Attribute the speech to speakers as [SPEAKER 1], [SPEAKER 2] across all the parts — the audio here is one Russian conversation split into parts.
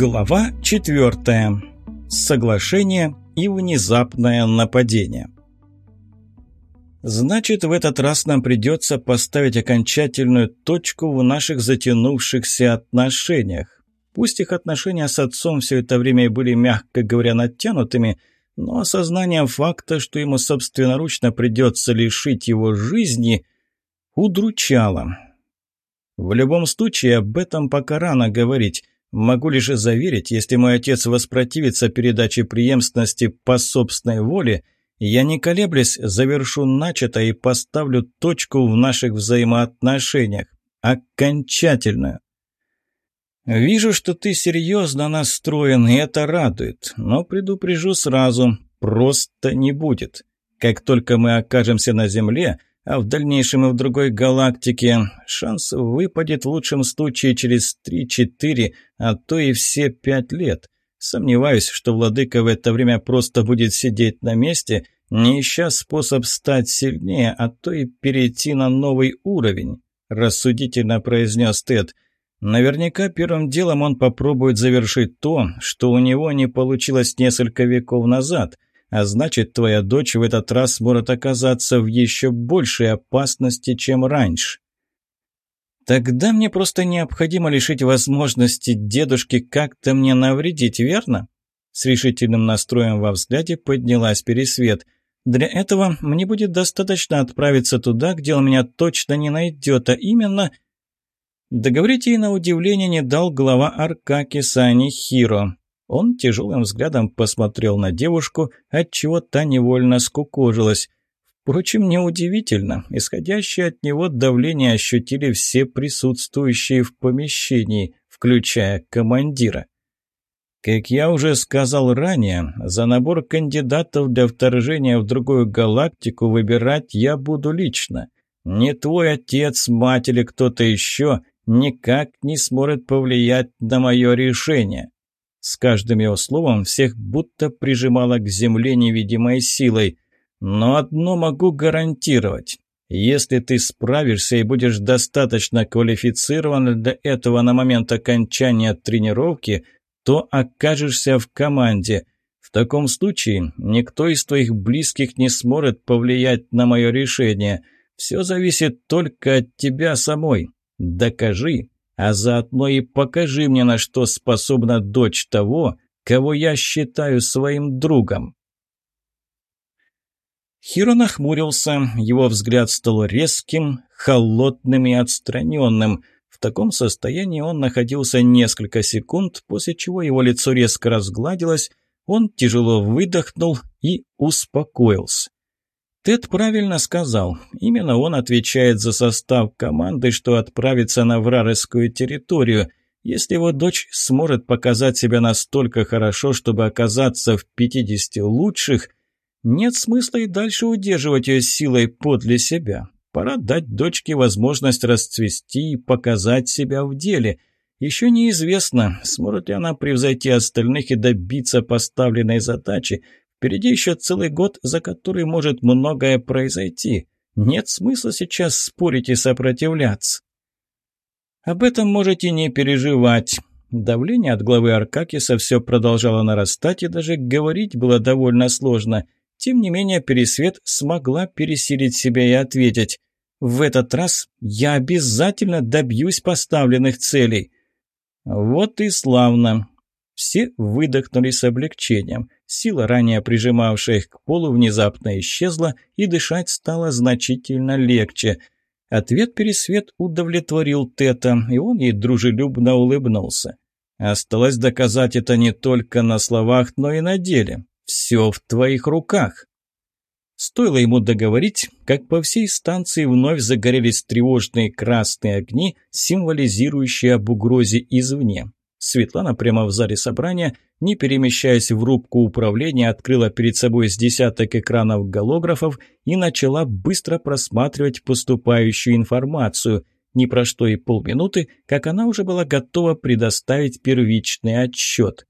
[SPEAKER 1] Глава 4. Соглашение и внезапное нападение. Значит, в этот раз нам придется поставить окончательную точку в наших затянувшихся отношениях. Пусть их отношения с отцом все это время и были, мягко говоря, натянутыми, но осознание факта, что ему собственноручно придется лишить его жизни, удручало. В любом случае, об этом пока рано говорить. Могу лишь заверить, если мой отец воспротивится передаче преемственности по собственной воле, я не колеблясь завершу начатое и поставлю точку в наших взаимоотношениях. Окончательно. Вижу, что ты серьезно настроен, и это радует, но предупрежу сразу, просто не будет. Как только мы окажемся на Земле, а в дальнейшем и в другой галактике шанс выпадет в лучшем случае через 3-4, а то и все 5 лет. Сомневаюсь, что владыка в это время просто будет сидеть на месте, не ища способ стать сильнее, а то и перейти на новый уровень, рассудительно произнес Тед. Наверняка первым делом он попробует завершить то, что у него не получилось несколько веков назад – а значит, твоя дочь в этот раз может оказаться в еще большей опасности, чем раньше. Тогда мне просто необходимо лишить возможности дедушки как-то мне навредить, верно? С решительным настроем во взгляде поднялась Пересвет. Для этого мне будет достаточно отправиться туда, где он меня точно не найдет, а именно... Договорить ей на удивление не дал глава Аркакиса, а не Хиро. Он тяжелым взглядом посмотрел на девушку, отчего та невольно скукожилась. Впрочем, неудивительно. Исходящее от него давление ощутили все присутствующие в помещении, включая командира. Как я уже сказал ранее, за набор кандидатов для вторжения в другую галактику выбирать я буду лично. Не твой отец, мать или кто-то еще никак не сможет повлиять на мое решение. С каждым его словом всех будто прижимало к земле невидимой силой. Но одно могу гарантировать. Если ты справишься и будешь достаточно квалифицирован для этого на момент окончания тренировки, то окажешься в команде. В таком случае никто из твоих близких не сможет повлиять на мое решение. Все зависит только от тебя самой. Докажи, а заодно и покажи мне, на что способна дочь того, кого я считаю своим другом». Хиро нахмурился, его взгляд стал резким, холодным и отстраненным. В таком состоянии он находился несколько секунд, после чего его лицо резко разгладилось, он тяжело выдохнул и успокоился. Тед правильно сказал. Именно он отвечает за состав команды, что отправится на вражескую территорию. Если его дочь сможет показать себя настолько хорошо, чтобы оказаться в 50 лучших, нет смысла и дальше удерживать ее силой подле себя. Пора дать дочке возможность расцвести и показать себя в деле. Еще неизвестно, сможет ли она превзойти остальных и добиться поставленной задачи – Впереди еще целый год, за который может многое произойти. Нет смысла сейчас спорить и сопротивляться. Об этом можете не переживать. Давление от главы Аркакиса все продолжало нарастать, и даже говорить было довольно сложно. Тем не менее, Пересвет смогла пересилить себя и ответить. «В этот раз я обязательно добьюсь поставленных целей». «Вот и славно». Все выдохнули с облегчением. Сила, ранее прижимавшая их к полу, внезапно исчезла, и дышать стало значительно легче. Ответ Пересвет удовлетворил Тета, и он ей дружелюбно улыбнулся. Осталось доказать это не только на словах, но и на деле. Все в твоих руках. Стоило ему договорить, как по всей станции вновь загорелись тревожные красные огни, символизирующие об угрозе извне. Светлана прямо в зале собрания, не перемещаясь в рубку управления, открыла перед собой с десяток экранов голографов и начала быстро просматривать поступающую информацию. Не прошло и полминуты, как она уже была готова предоставить первичный отчет.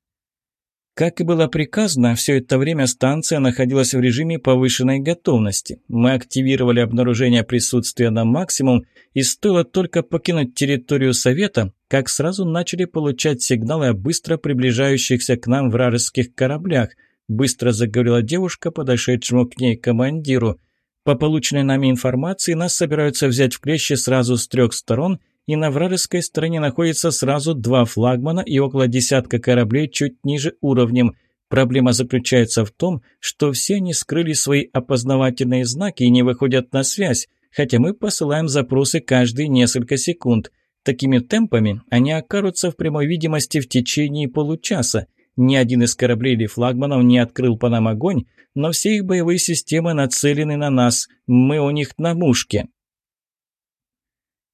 [SPEAKER 1] Как и было приказано, все это время станция находилась в режиме повышенной готовности. Мы активировали обнаружение присутствия на максимум, и стоило только покинуть территорию Совета, как сразу начали получать сигналы о быстро приближающихся к нам вражеских кораблях, быстро заговорила девушка, подошедшему к ней командиру. По полученной нами информации, нас собираются взять в клещи сразу с трех сторон – и на вражеской стороне находится сразу два флагмана и около десятка кораблей чуть ниже уровнем. Проблема заключается в том, что все они скрыли свои опознавательные знаки и не выходят на связь, хотя мы посылаем запросы каждые несколько секунд. Такими темпами они окажутся в прямой видимости в течение получаса. Ни один из кораблей или флагманов не открыл по нам огонь, но все их боевые системы нацелены на нас. Мы у них на мушке.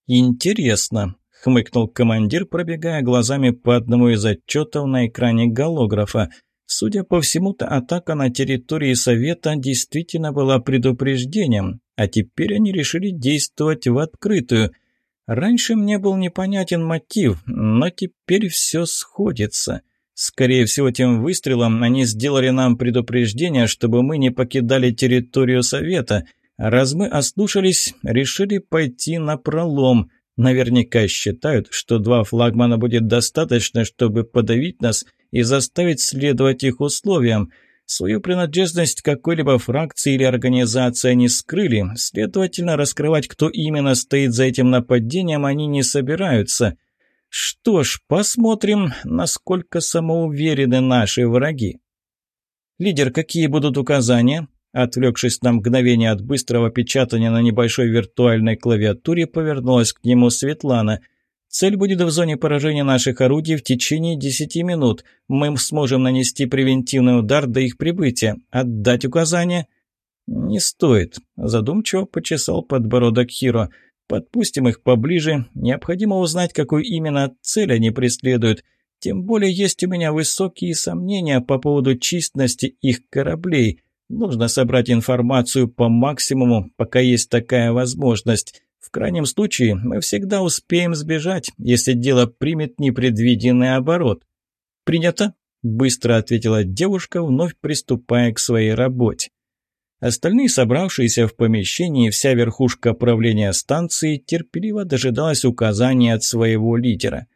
[SPEAKER 1] «Интересно», – хмыкнул командир, пробегая глазами по одному из отчетов на экране голографа. Судя по всему-то, атака на территории Совета действительно была предупреждением, а теперь они решили действовать в открытую. Раньше мне был непонятен мотив, но теперь все сходится. Скорее всего, тем выстрелом они сделали нам предупреждение, чтобы мы не покидали территорию Совета – Раз мы ослушались, решили пойти на пролом. Наверняка считают, что два флагмана будет достаточно, чтобы подавить нас и заставить следовать их условиям. Свою принадлежность какой-либо фракции или организации они скрыли, следовательно, раскрывать, кто именно стоит за этим нападением, они не собираются. Что ж, посмотрим, насколько самоуверены наши враги. «Лидер, какие будут указания?» Отвлекшись на мгновение от быстрого печатания на небольшой виртуальной клавиатуре, повернулась к нему Светлана. «Цель будет в зоне поражения наших орудий в течение 10 минут. Мы сможем нанести превентивный удар до их прибытия. Отдать указания?» «Не стоит», – задумчиво почесал подбородок Хиро. «Подпустим их поближе. Необходимо узнать, какую именно цель они преследуют. Тем более есть у меня высокие сомнения по поводу численности их кораблей». Нужно собрать информацию по максимуму, пока есть такая возможность. В крайнем случае, мы всегда успеем сбежать, если дело примет непредвиденный оборот. «Принято», – быстро ответила девушка, вновь приступая к своей работе. Остальные, собравшиеся в помещении, вся верхушка правления станции терпеливо дожидалась указаний от своего лидера.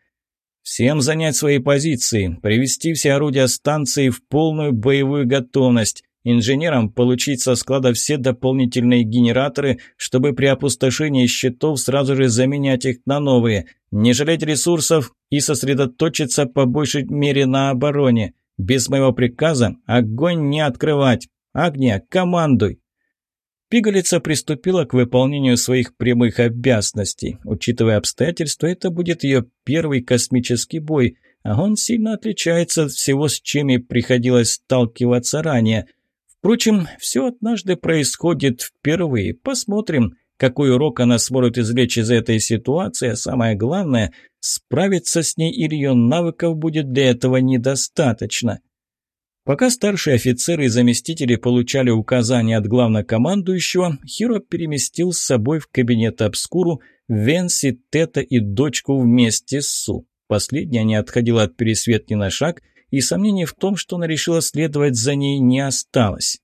[SPEAKER 1] «Всем занять свои позиции, привести все орудия станции в полную боевую готовность, Инженерам получить со склада все дополнительные генераторы, чтобы при опустошении счетов сразу же заменять их на новые, не жалеть ресурсов и сосредоточиться по большей мере на обороне. Без моего приказа огонь не открывать. Огня, командуй!» Пигалица приступила к выполнению своих прямых обязанностей. Учитывая обстоятельства, это будет ее первый космический бой, а он сильно отличается от всего, с чем ей приходилось сталкиваться ранее – Впрочем, все однажды происходит впервые. Посмотрим, какой урок она сможет извлечь из этой ситуации, а самое главное, справиться с ней или ее навыков будет для этого недостаточно. Пока старшие офицеры и заместители получали указания от главнокомандующего, Хиро переместил с собой в кабинет Обскуру Венси, Тета и дочку вместе с Су. Последняя не отходила от Пересветни на шаг – и сомнений в том, что она решила следовать за ней, не осталось.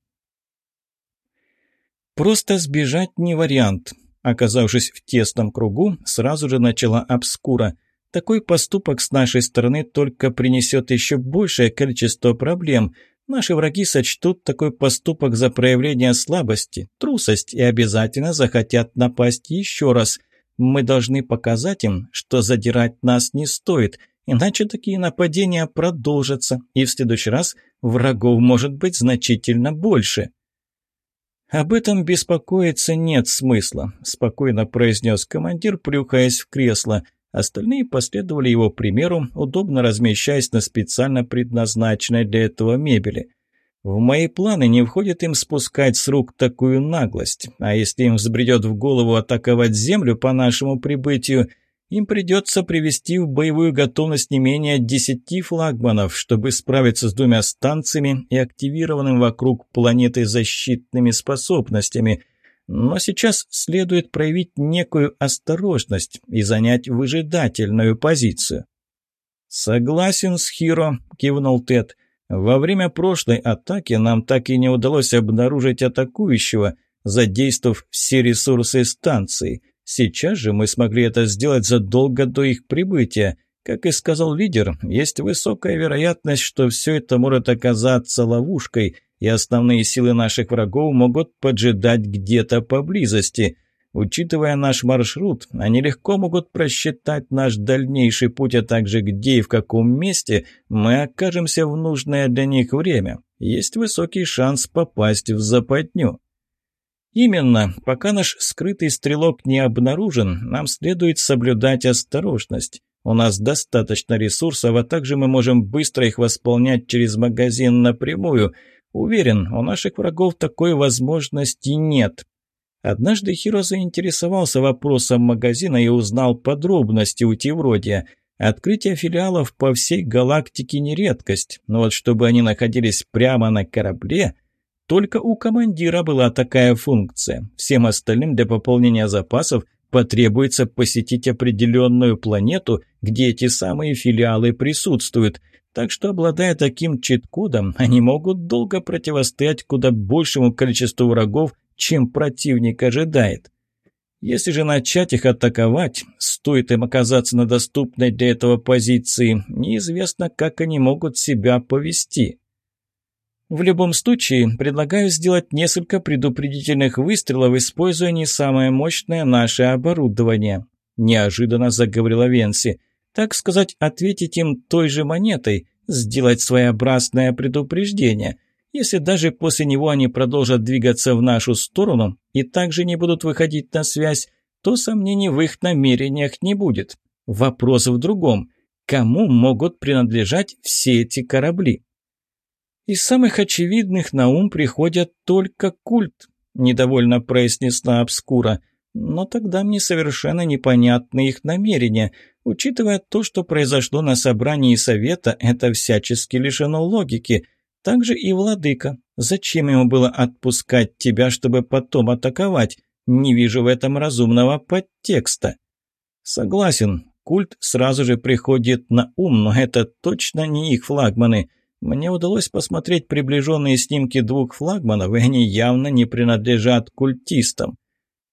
[SPEAKER 1] Просто сбежать не вариант. Оказавшись в тесном кругу, сразу же начала обскура. Такой поступок с нашей стороны только принесет еще большее количество проблем. Наши враги сочтут такой поступок за проявление слабости, трусость и обязательно захотят напасть еще раз. Мы должны показать им, что задирать нас не стоит – Иначе такие нападения продолжатся, и в следующий раз врагов может быть значительно больше. «Об этом беспокоиться нет смысла», – спокойно произнес командир, плюхаясь в кресло. Остальные последовали его примеру, удобно размещаясь на специально предназначенной для этого мебели. В мои планы не входит им спускать с рук такую наглость, а если им взбредет в голову атаковать землю по нашему прибытию – им придется привести в боевую готовность не менее десяти флагманов, чтобы справиться с двумя станциями и активированным вокруг планеты защитными способностями. Но сейчас следует проявить некую осторожность и занять выжидательную позицию. «Согласен с Хиро», – кивнул Тед. Во время прошлой атаки нам так и не удалось обнаружить атакующего, задействовав все ресурсы станции. Сейчас же мы смогли это сделать задолго до их прибытия. Как и сказал лидер, есть высокая вероятность, что все это может оказаться ловушкой, и основные силы наших врагов могут поджидать где-то поблизости. Учитывая наш маршрут, они легко могут просчитать наш дальнейший путь, а также где и в каком месте мы окажемся в нужное для них время. Есть высокий шанс попасть в западню. Именно, пока наш скрытый стрелок не обнаружен, нам следует соблюдать осторожность. У нас достаточно ресурсов, а также мы можем быстро их восполнять через магазин напрямую. Уверен, у наших врагов такой возможности нет. Однажды Хиро заинтересовался вопросом магазина и узнал подробности у Тевродия. Открытие филиалов по всей галактике не редкость, но вот чтобы они находились прямо на корабле, только у командира была такая функция. Всем остальным для пополнения запасов потребуется посетить определенную планету, где эти самые филиалы присутствуют. Так что, обладая таким чит-кодом, они могут долго противостоять куда большему количеству врагов, чем противник ожидает. Если же начать их атаковать, стоит им оказаться на доступной для этого позиции, неизвестно, как они могут себя повести. В любом случае, предлагаю сделать несколько предупредительных выстрелов, используя не самое мощное наше оборудование», – неожиданно заговорила Венси. «Так сказать, ответить им той же монетой, сделать своеобразное предупреждение. Если даже после него они продолжат двигаться в нашу сторону и также не будут выходить на связь, то сомнений в их намерениях не будет. Вопрос в другом. Кому могут принадлежать все эти корабли? Из самых очевидных на ум приходят только культ, недовольно произнесла Обскура. Но тогда мне совершенно непонятны их намерения. Учитывая то, что произошло на собрании совета, это всячески лишено логики – также и владыка. Зачем ему было отпускать тебя, чтобы потом атаковать? Не вижу в этом разумного подтекста. Согласен, культ сразу же приходит на ум, но это точно не их флагманы. Мне удалось посмотреть приближенные снимки двух флагманов, и они явно не принадлежат культистам.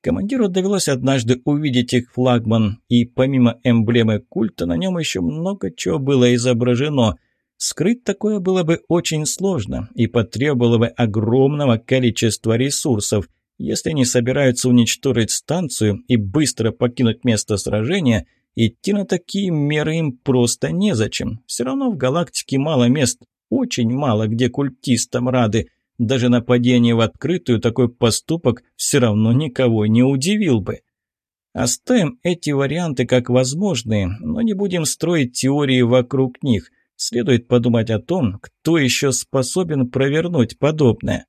[SPEAKER 1] Командиру довелось однажды увидеть их флагман, и помимо эмблемы культа на нем еще много чего было изображено – Скрыть такое было бы очень сложно и потребовало бы огромного количества ресурсов. Если они собираются уничтожить станцию и быстро покинуть место сражения, идти на такие меры им просто незачем. Все равно в галактике мало мест, очень мало, где культистам рады. Даже нападение в открытую такой поступок все равно никого не удивил бы. Оставим эти варианты как возможные, но не будем строить теории вокруг них – Следует подумать о том, кто еще способен провернуть подобное.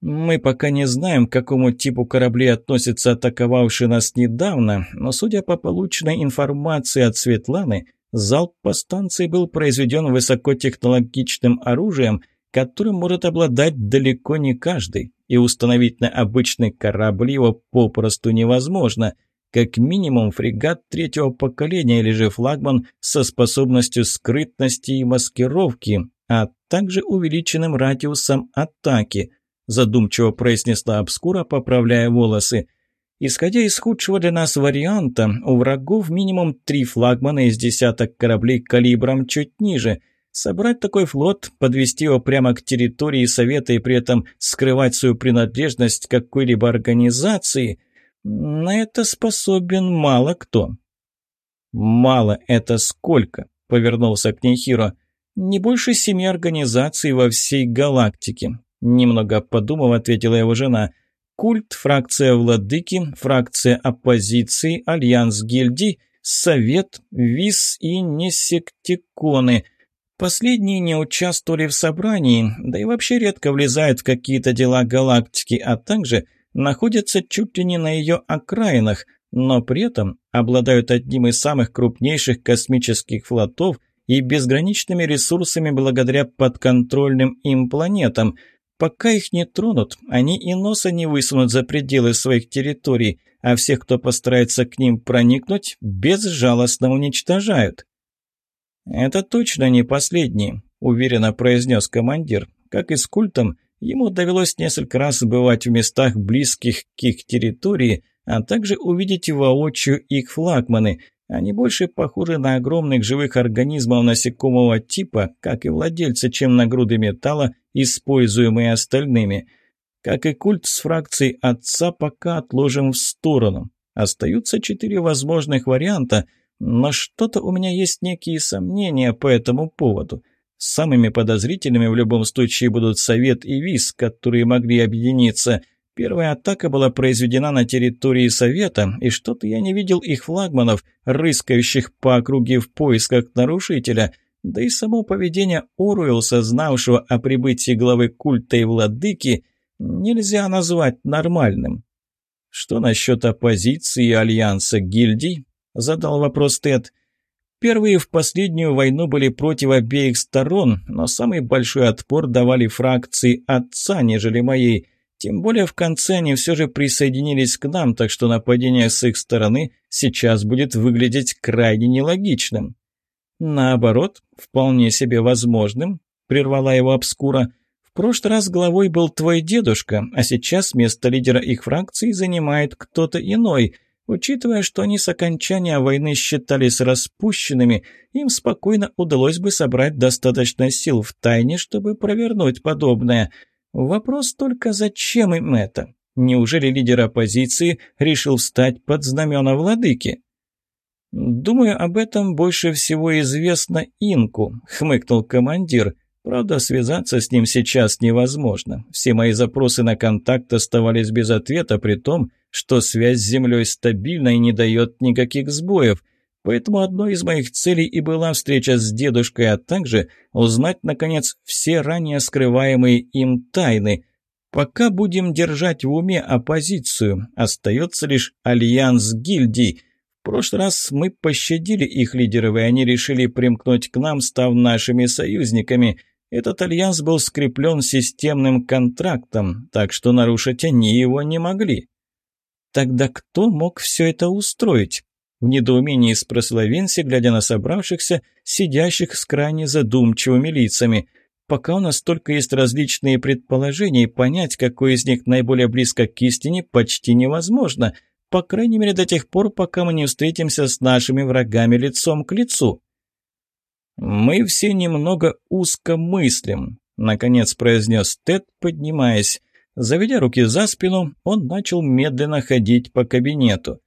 [SPEAKER 1] Мы пока не знаем, к какому типу кораблей относится атаковавший нас недавно, но судя по полученной информации от Светланы, залп по станции был произведен высокотехнологичным оружием, которым может обладать далеко не каждый, и установить на обычный корабль его попросту невозможно – как минимум фрегат третьего поколения или же флагман со способностью скрытности и маскировки, а также увеличенным радиусом атаки, задумчиво произнесла Обскура, поправляя волосы. Исходя из худшего для нас варианта, у врагов минимум три флагмана из десяток кораблей калибром чуть ниже. Собрать такой флот, подвести его прямо к территории Совета и при этом скрывать свою принадлежность какой-либо организации – на это способен мало кто. «Мало это сколько?» – повернулся к ней Хиро. «Не больше семи организаций во всей галактике», – немного подумав, ответила его жена. «Культ, фракция владыки, фракция оппозиции, альянс гильдий, совет, виз и несектиконы». Последние не участвовали в собрании, да и вообще редко влезают в какие-то дела галактики, а также находятся чуть ли не на ее окраинах, но при этом обладают одним из самых крупнейших космических флотов и безграничными ресурсами благодаря подконтрольным им планетам. Пока их не тронут, они и носа не высунут за пределы своих территорий, а всех, кто постарается к ним проникнуть, безжалостно уничтожают. «Это точно не последний. – уверенно произнес командир. Как и с культом, ему довелось несколько раз бывать в местах, близких к их территории, а также увидеть воочию их флагманы. Они больше похожи на огромных живых организмов насекомого типа, как и владельцы, чем на груды металла, используемые остальными. Как и культ с фракцией отца, пока отложим в сторону. Остаются четыре возможных варианта, но что-то у меня есть некие сомнения по этому поводу – Самыми подозрительными в любом случае будут Совет и ВИС, которые могли объединиться. Первая атака была произведена на территории Совета, и что-то я не видел их флагманов, рыскающих по округе в поисках нарушителя. Да и само поведение Оруэлса, знавшего о прибытии главы культа и владыки, нельзя назвать нормальным. «Что насчет оппозиции и альянса гильдий?» – задал вопрос Тед – Первые в последнюю войну были против обеих сторон, но самый большой отпор давали фракции отца, нежели моей. Тем более в конце они все же присоединились к нам, так что нападение с их стороны сейчас будет выглядеть крайне нелогичным. Наоборот, вполне себе возможным, прервала его обскура. В прошлый раз главой был твой дедушка, а сейчас место лидера их фракции занимает кто-то иной – Учитывая, что они с окончания войны считались распущенными, им спокойно удалось бы собрать достаточно сил в тайне, чтобы провернуть подобное. Вопрос только, зачем им это? Неужели лидер оппозиции решил встать под знамена владыки? «Думаю, об этом больше всего известно Инку», — хмыкнул командир. «Правда, связаться с ним сейчас невозможно. Все мои запросы на контакт оставались без ответа, при том, что связь с Землей стабильна и не дает никаких сбоев. Поэтому одной из моих целей и была встреча с дедушкой, а также узнать, наконец, все ранее скрываемые им тайны. Пока будем держать в уме оппозицию, остается лишь альянс гильдий. В прошлый раз мы пощадили их лидеров, и они решили примкнуть к нам, став нашими союзниками. Этот альянс был скреплен системным контрактом, так что нарушить они его не могли. Тогда кто мог все это устроить? В недоумении спросила Винси, глядя на собравшихся, сидящих с крайне задумчивыми лицами. Пока у нас только есть различные предположения, и понять, какой из них наиболее близко к истине, почти невозможно. По крайней мере, до тех пор, пока мы не встретимся с нашими врагами лицом к лицу. «Мы все немного узко мыслим», — наконец произнес Тед, поднимаясь. Заведя руки за спину, он начал медленно ходить по кабинету.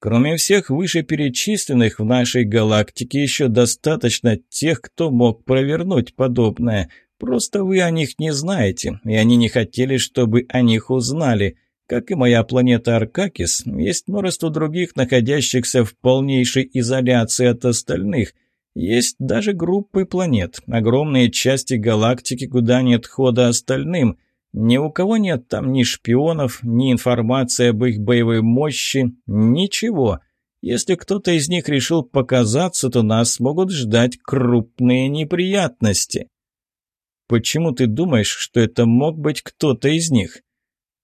[SPEAKER 1] Кроме всех вышеперечисленных в нашей галактике еще достаточно тех, кто мог провернуть подобное. Просто вы о них не знаете, и они не хотели, чтобы о них узнали. Как и моя планета Аркакис, есть множество других, находящихся в полнейшей изоляции от остальных. Есть даже группы планет, огромные части галактики, куда нет хода остальным – ни у кого нет там ни шпионов, ни информации об их боевой мощи, ничего. Если кто-то из них решил показаться, то нас могут ждать крупные неприятности. Почему ты думаешь, что это мог быть кто-то из них?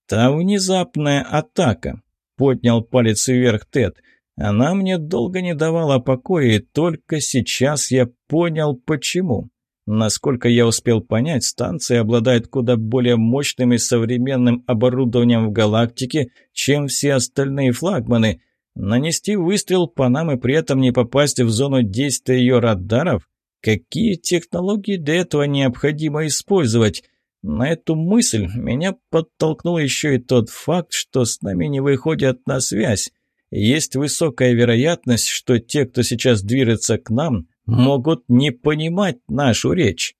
[SPEAKER 1] Та внезапная атака. Поднял палец вверх Тед. Она мне долго не давала покоя, и только сейчас я понял, почему. Насколько я успел понять, станция обладает куда более мощным и современным оборудованием в галактике, чем все остальные флагманы. Нанести выстрел по нам и при этом не попасть в зону действия ее радаров? Какие технологии для этого необходимо использовать? На эту мысль меня подтолкнул еще и тот факт, что с нами не выходят на связь. Есть высокая вероятность, что те, кто сейчас движется к нам, могут не понимать нашу речь.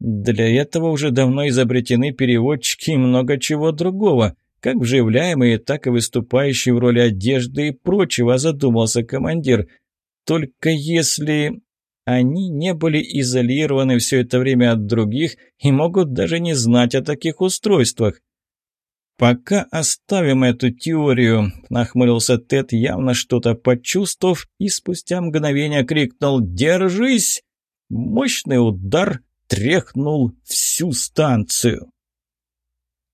[SPEAKER 1] Для этого уже давно изобретены переводчики и много чего другого, как вживляемые, так и выступающие в роли одежды и прочего, задумался командир. Только если они не были изолированы все это время от других и могут даже не знать о таких устройствах. «Пока оставим эту теорию», – нахмурился Тед, явно что-то почувствовав, и спустя мгновение крикнул «Держись!». Мощный удар тряхнул всю станцию.